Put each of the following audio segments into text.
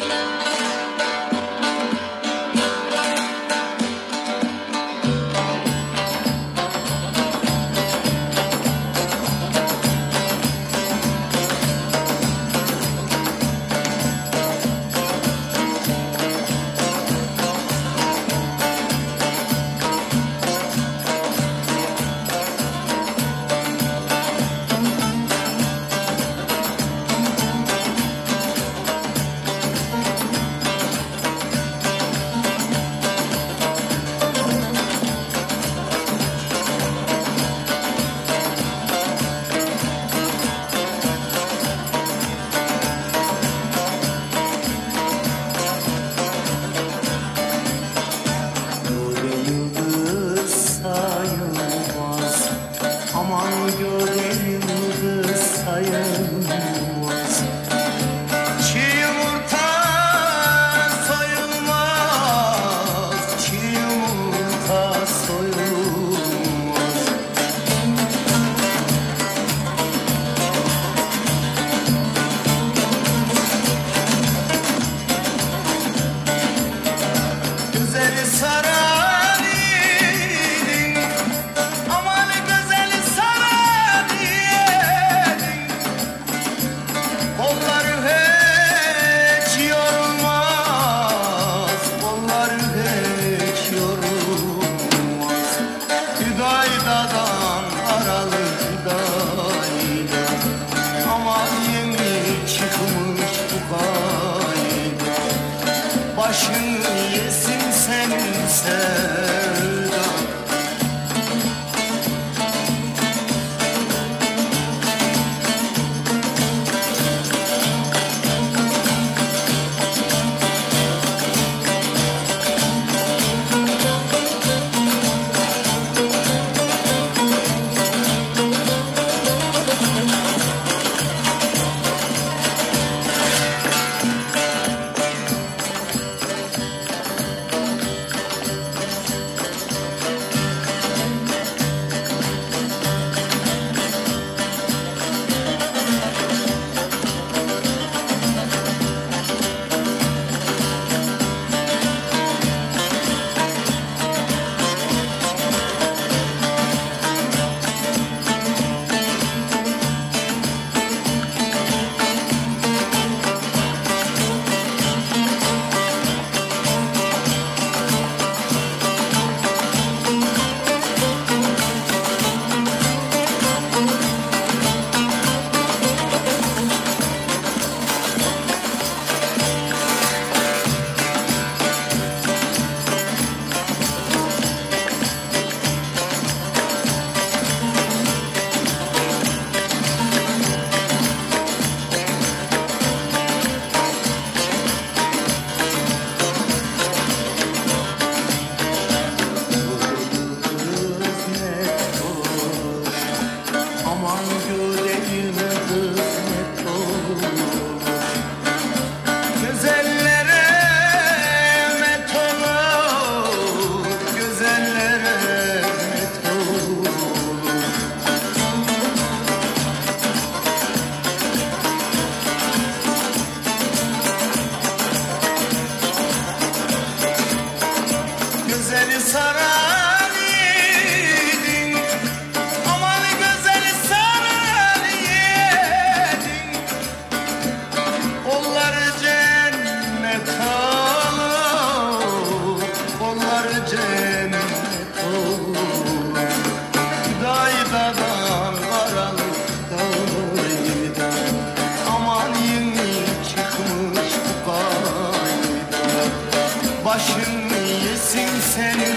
Love. yesin senin sen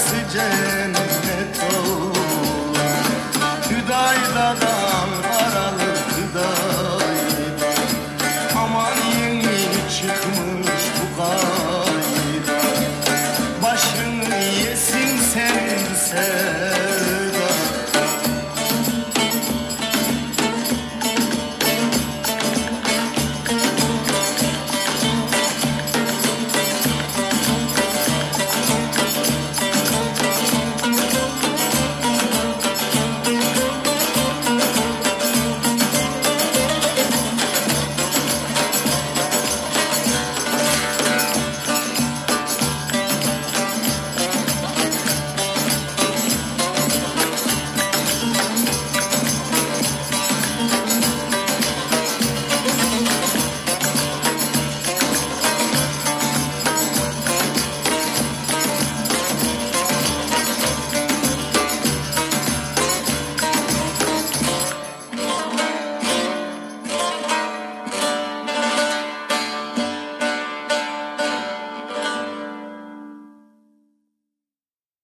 dest